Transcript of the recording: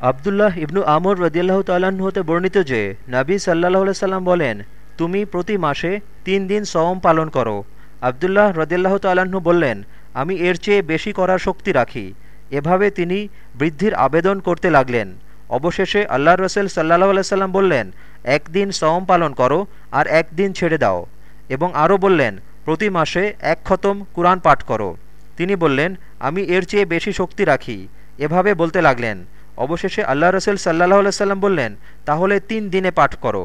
আবদুল্লাহ ইবনু আমর রদিয়াল্লাহ তাল্লাহ্ন হতে বর্ণিত যে, নাবী সাল্লাহ সাল্লাম বলেন, তুমি প্রতি মাসে তিন দিন সওম পালন করো। আবদুল্লাহ রদিয়াল্লাহ তাল্লাহ্ন বললেন, আমি এর চেয়ে বেশি করার শক্তি রাখি। এভাবে তিনি বৃদ্ধির আবেদন করতে লাগলেন। অবশেষে আল্লাহ রসেল সাল্লাহ সাল্লাম বললেন, একদিন সওম পালন করো আর একদিন ছেড়ে দাও। এবং আরও বললেন, প্রতি মাসে এক খতম কুরআন পাঠ করো। তিনি বললেন, আমি এর চেয়ে বেশি শক্তি রাখি। এভাবে বলতে লাগলেন। অবশেষে আল্লাহ রসুল সাল্লাহ সাল্লাম বললেন তাহলে তিন দিনে পাঠ করো।